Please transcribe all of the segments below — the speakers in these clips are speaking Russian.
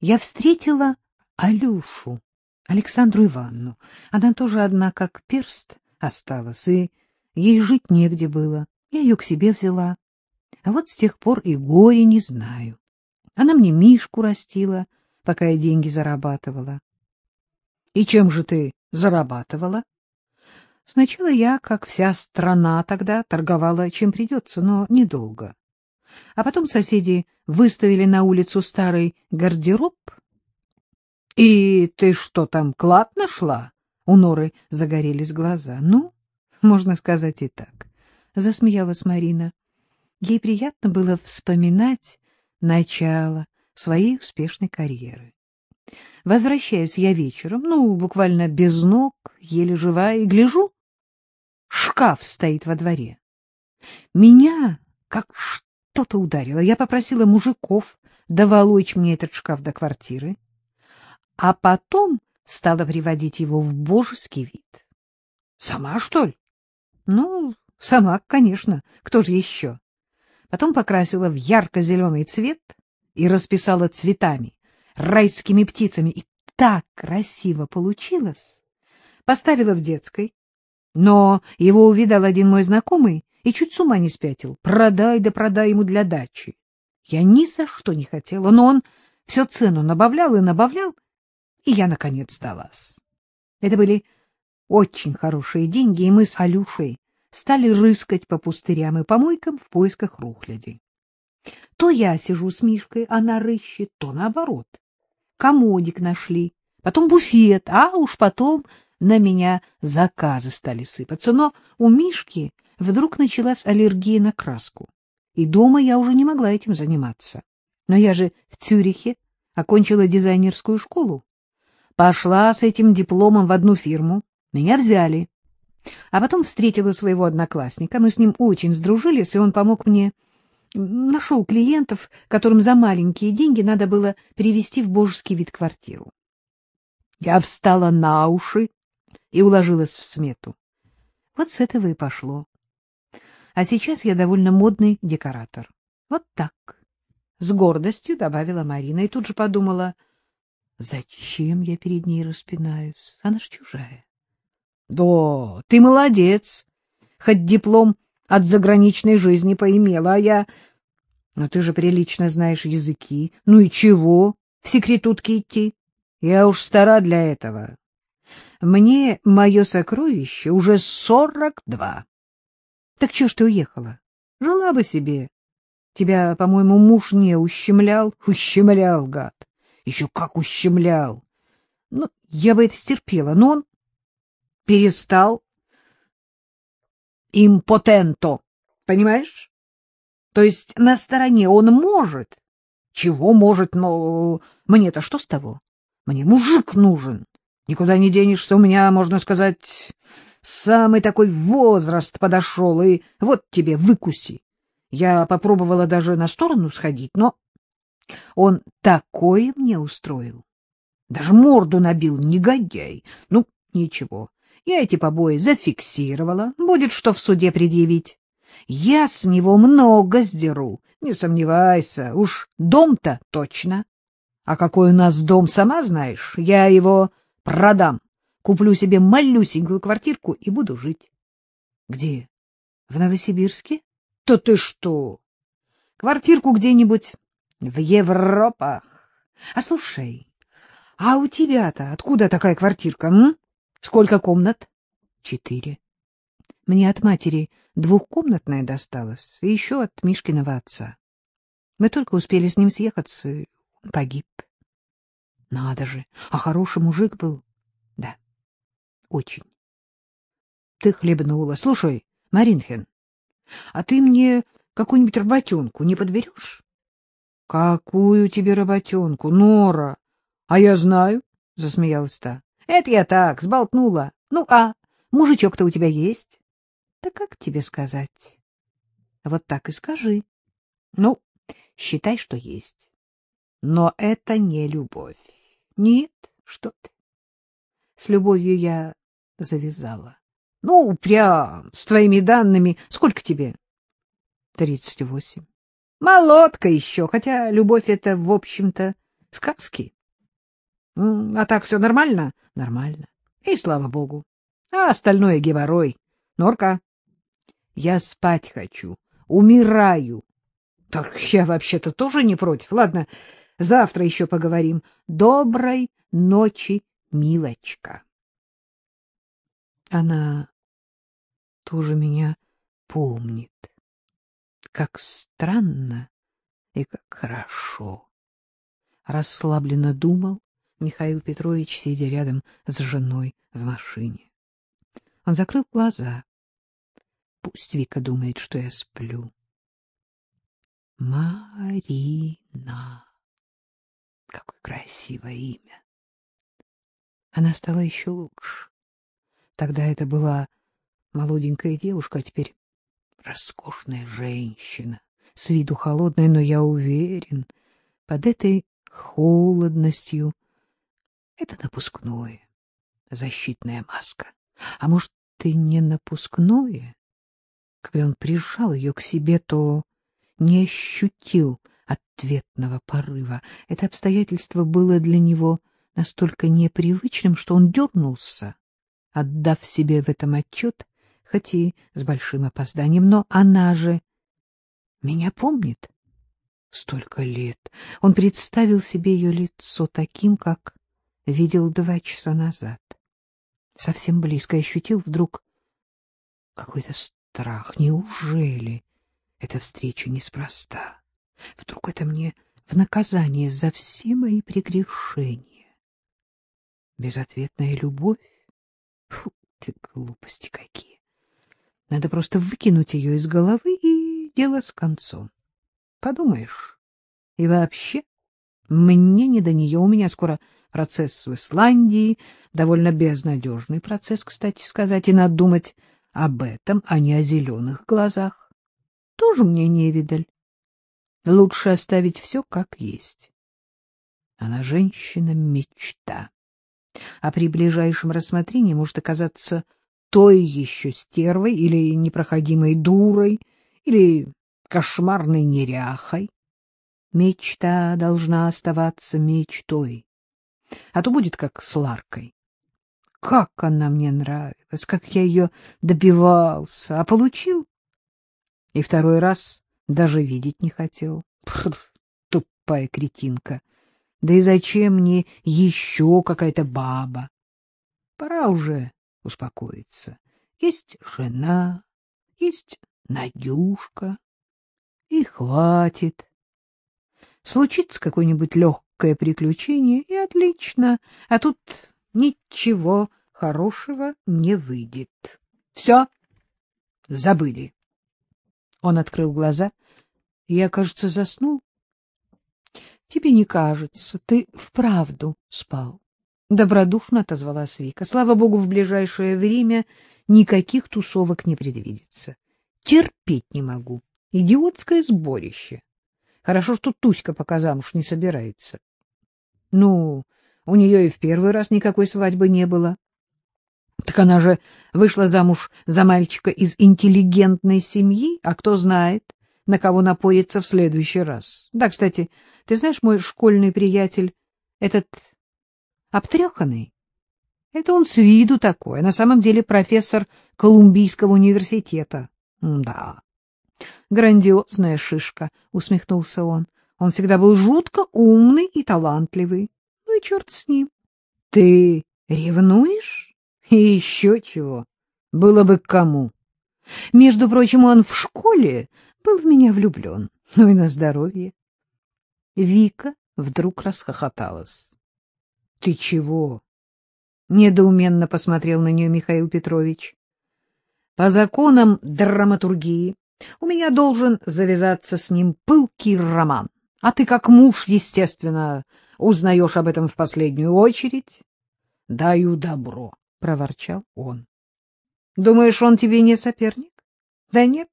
я встретила Алюшу, Александру Ивановну. Она тоже одна, как перст, осталась, и ей жить негде было. Я ее к себе взяла. А вот с тех пор и горе не знаю. Она мне Мишку растила, пока я деньги зарабатывала. — И чем же ты зарабатывала? Сначала я, как вся страна тогда, торговала чем придется, но недолго. А потом соседи выставили на улицу старый гардероб. — И ты что там, клад нашла? У Норы загорелись глаза. — Ну, можно сказать и так, — засмеялась Марина. Ей приятно было вспоминать начало своей успешной карьеры. Возвращаюсь я вечером, ну, буквально без ног, еле живая, и гляжу, шкаф стоит во дворе. Меня как что-то ударило. Я попросила мужиков доволочь мне этот шкаф до квартиры, а потом стала приводить его в божеский вид. Сама, что ли? Ну, сама, конечно. Кто же еще? Потом покрасила в ярко-зеленый цвет и расписала цветами, райскими птицами. И так красиво получилось. Поставила в детской. Но его увидал один мой знакомый и чуть с ума не спятил. Продай да продай ему для дачи. Я ни за что не хотела, но он все цену набавлял и набавлял, и я, наконец, сдалась. Это были очень хорошие деньги, и мы с Алюшей стали рыскать по пустырям и помойкам в поисках рухляди. То я сижу с Мишкой, она рыщет, то наоборот. Комодик нашли, потом буфет, а уж потом на меня заказы стали сыпаться. Но у Мишки вдруг началась аллергия на краску, и дома я уже не могла этим заниматься. Но я же в Цюрихе окончила дизайнерскую школу. Пошла с этим дипломом в одну фирму, меня взяли. А потом встретила своего одноклассника, мы с ним очень сдружились, и он помог мне, нашел клиентов, которым за маленькие деньги надо было перевести в божеский вид квартиру. Я встала на уши и уложилась в смету. Вот с этого и пошло. А сейчас я довольно модный декоратор. Вот так. С гордостью добавила Марина и тут же подумала, зачем я перед ней распинаюсь? Она ж чужая. Да, ты молодец. Хоть диплом от заграничной жизни поимела, а я... Но ты же прилично знаешь языки. Ну и чего? В секретутки идти? Я уж стара для этого. Мне мое сокровище уже сорок два. Так чё ж ты уехала? Жила бы себе. Тебя, по-моему, муж не ущемлял? Ущемлял, гад. Еще как ущемлял. Ну, я бы это стерпела, но он перестал импотенто, понимаешь? То есть на стороне он может. Чего может, но мне-то что с того? Мне мужик нужен. Никуда не денешься, у меня, можно сказать, самый такой возраст подошел, и вот тебе выкуси. Я попробовала даже на сторону сходить, но он такое мне устроил. Даже морду набил, негодяй. Ну, ничего, я эти побои зафиксировала, будет что в суде предъявить. Я с него много сдеру, не сомневайся, уж дом-то точно. А какой у нас дом, сама знаешь, я его продам, куплю себе малюсенькую квартирку и буду жить. Где? В Новосибирске? То ты что? Квартирку где-нибудь в Европах. А слушай, а у тебя-то откуда такая квартирка, м? Сколько комнат? Четыре. Мне от матери двухкомнатная досталась, и еще от Мишкиного отца. Мы только успели с ним съехаться, погиб. Надо же, а хороший мужик был. Да, очень. Ты хлебнула. Слушай, Маринхен, а ты мне какую-нибудь работенку не подберешь? Какую тебе работенку, Нора? А я знаю, — засмеялась та. Это я так, сболтнула. Ну, а мужичок-то у тебя есть? Да как тебе сказать? Вот так и скажи. Ну, считай, что есть. Но это не любовь. Нет, что ты. С любовью я завязала. Ну, прям, с твоими данными. Сколько тебе? Тридцать восемь. Молодка еще, хотя любовь — это, в общем-то, сказки. А так все нормально? Нормально. И слава богу. А остальное геморрой. Норка, я спать хочу. Умираю. Так я вообще-то тоже не против. Ладно, завтра еще поговорим. Доброй ночи, милочка. Она тоже меня помнит. Как странно и как хорошо. Расслабленно думал Михаил Петрович, сидя рядом с женой в машине. Он закрыл глаза. Пусть Вика думает, что я сплю. Марина. Какое красивое имя. Она стала еще лучше. Тогда это была молоденькая девушка, а теперь роскошная женщина, с виду холодная, но я уверен, под этой холодностью это напускное, защитная маска. А может, и не напускное? Когда он прижал ее к себе, то не ощутил ответного порыва. Это обстоятельство было для него настолько непривычным, что он дернулся, отдав себе в этом отчет, хоть и с большим опозданием. Но она же меня помнит. Столько лет. Он представил себе ее лицо таким, как видел два часа назад. Совсем близко ощутил вдруг какой-то страх. Неужели эта встреча неспроста? Вдруг это мне в наказание за все мои прегрешения? Безответная любовь? Фу, ты глупости какие! Надо просто выкинуть ее из головы, и дело с концом. Подумаешь, и вообще, мне не до нее, у меня скоро процесс в Исландии, довольно безнадежный процесс, кстати сказать, и надо думать об этом, а не о зеленых глазах. Тоже мне не видаль. Лучше оставить все как есть. Она женщина-мечта, а при ближайшем рассмотрении может оказаться той еще стервой или непроходимой дурой, или кошмарной неряхой. Мечта должна оставаться мечтой, а то будет как с Ларкой. Как она мне нравилась, как я ее добивался, а получил. И второй раз даже видеть не хотел. Пфф, тупая кретинка. Да и зачем мне еще какая-то баба? Пора уже успокоиться. Есть жена, есть Надюшка. И хватит. Случится какое-нибудь легкое приключение, и отлично. А тут ничего хорошего не выйдет. Все, забыли. Он открыл глаза. Я, кажется, заснул. Тебе не кажется, ты вправду спал. Добродушно отозвалась Вика. Слава богу, в ближайшее время никаких тусовок не предвидится. Терпеть не могу. Идиотское сборище. Хорошо, что Туська пока замуж не собирается. Ну, у нее и в первый раз никакой свадьбы не было. Так она же вышла замуж за мальчика из интеллигентной семьи, а кто знает, на кого напорится в следующий раз. Да, кстати, ты знаешь, мой школьный приятель, этот обтреханный, это он с виду такой, а на самом деле профессор Колумбийского университета. Да, грандиозная шишка, — усмехнулся он. Он всегда был жутко умный и талантливый. Ну и черт с ним. Ты ревнуешь? И еще чего. Было бы к кому. Между прочим, он в школе был в меня влюблен. Ну и на здоровье. Вика вдруг расхохоталась. — Ты чего? — недоуменно посмотрел на нее Михаил Петрович. — По законам драматургии у меня должен завязаться с ним пылкий роман. А ты, как муж, естественно, узнаешь об этом в последнюю очередь. — Даю добро, — проворчал он. — Думаешь, он тебе не соперник? — Да нет.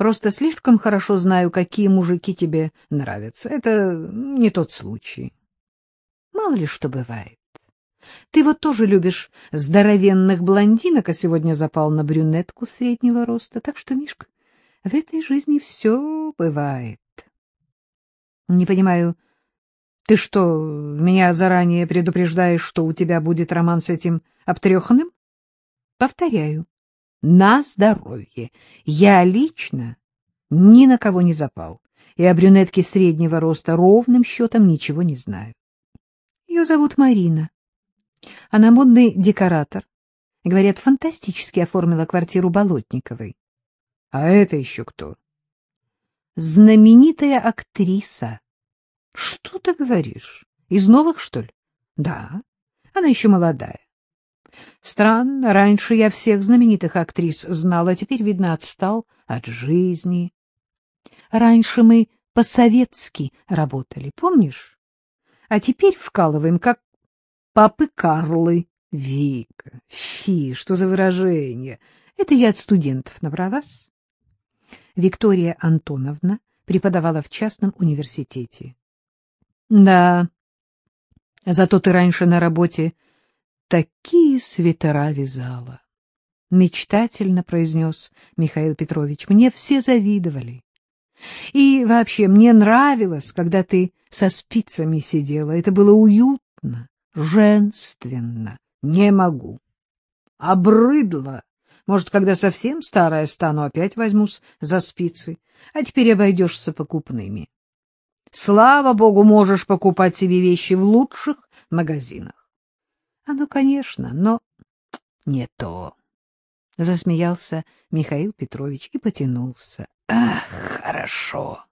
Просто слишком хорошо знаю, какие мужики тебе нравятся. Это не тот случай. Мало ли что бывает. Ты вот тоже любишь здоровенных блондинок, а сегодня запал на брюнетку среднего роста. Так что, Мишка, в этой жизни все бывает. Не понимаю, Ты что, меня заранее предупреждаешь, что у тебя будет роман с этим обтреханным? Повторяю, на здоровье. Я лично ни на кого не запал, и о брюнетке среднего роста ровным счетом ничего не знаю. Ее зовут Марина. Она модный декоратор. Говорят, фантастически оформила квартиру Болотниковой. А это еще кто? Знаменитая актриса. Что ты говоришь? Из новых, что ли? Да, она еще молодая. Странно, раньше я всех знаменитых актрис знал, а теперь, видно, отстал от жизни. Раньше мы по-советски работали, помнишь? А теперь вкалываем, как папы Карлы. Вика, фи, что за выражение? Это я от студентов набралась. Виктория Антоновна преподавала в частном университете. Да, зато ты раньше на работе такие свитера вязала. Мечтательно произнес Михаил Петрович. Мне все завидовали. И вообще мне нравилось, когда ты со спицами сидела. Это было уютно, женственно. Не могу. Обрыдло. Может, когда совсем старая стану, опять возьмусь за спицы. А теперь обойдешься покупными. Слава богу, можешь покупать себе вещи в лучших магазинах. А ну, конечно, но не то. Засмеялся Михаил Петрович и потянулся. Ах, хорошо.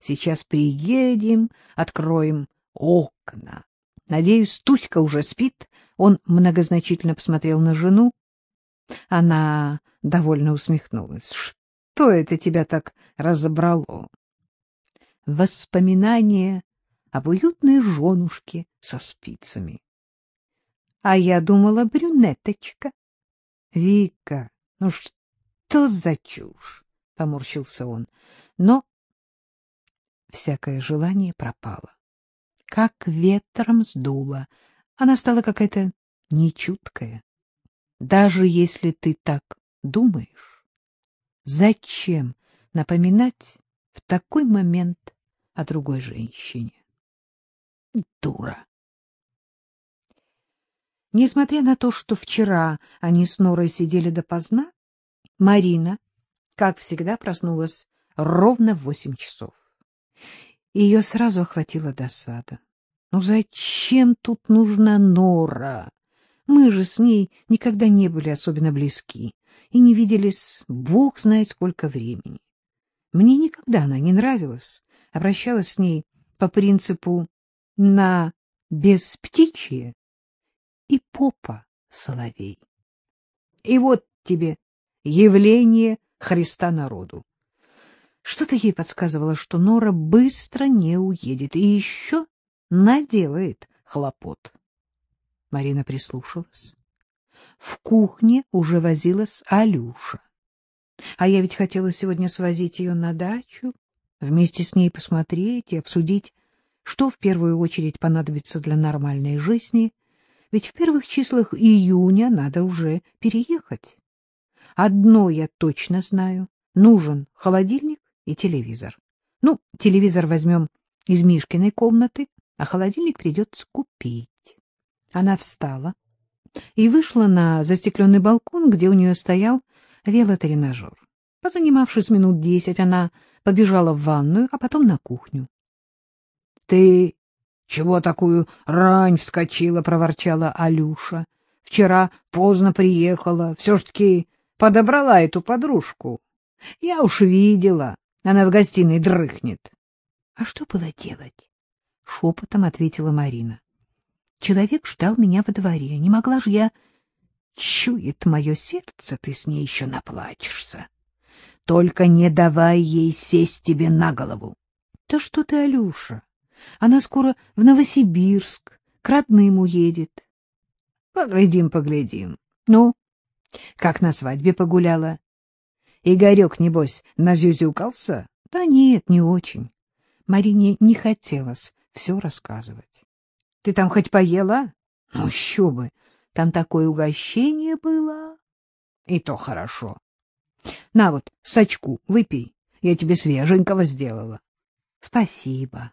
Сейчас приедем, откроем окна. Надеюсь, Туська уже спит. Он многозначительно посмотрел на жену. Она довольно усмехнулась. Что это тебя так разобрало? воспоминания об уютной женушке со спицами. А я думала, брюнеточка. Вика, ну что за чушь? — поморщился он. Но всякое желание пропало. Как ветром сдуло. Она стала какая-то нечуткая. Даже если ты так думаешь, зачем напоминать в такой момент о другой женщине. Дура. Несмотря на то, что вчера они с Норой сидели допоздна, Марина, как всегда, проснулась ровно в восемь часов. Ее сразу охватила досада. Ну зачем тут нужна Нора? Мы же с ней никогда не были особенно близки и не виделись бог знает сколько времени. Мне никогда она не нравилась, обращалась с ней по принципу «на бесптичье» и попа соловей. И вот тебе явление Христа народу. Что-то ей подсказывало, что Нора быстро не уедет и еще наделает хлопот. Марина прислушалась. В кухне уже возилась Алюша. А я ведь хотела сегодня свозить ее на дачу, вместе с ней посмотреть и обсудить, что в первую очередь понадобится для нормальной жизни, ведь в первых числах июня надо уже переехать. Одно я точно знаю — нужен холодильник и телевизор. Ну, телевизор возьмем из Мишкиной комнаты, а холодильник придется купить. Она встала и вышла на застекленный балкон, где у нее стоял велотренажер. Позанимавшись минут десять, она побежала в ванную, а потом на кухню. — Ты чего такую рань вскочила? — проворчала Алюша. — Вчера поздно приехала, все ж таки подобрала эту подружку. Я уж видела, она в гостиной дрыхнет. — А что было делать? — шепотом ответила Марина. — Человек ждал меня во дворе, не могла же я Чует мое сердце, ты с ней еще наплачешься. Только не давай ей сесть тебе на голову. Да что ты, Алюша, она скоро в Новосибирск, к родным уедет. Поглядим, поглядим. Ну, как на свадьбе погуляла? Игорек, небось, назюзюкался? Да нет, не очень. Марине не хотелось все рассказывать. Ты там хоть поела? Ну, еще бы. Там такое угощение было. И то хорошо. На вот, сачку, выпей. Я тебе свеженького сделала. Спасибо.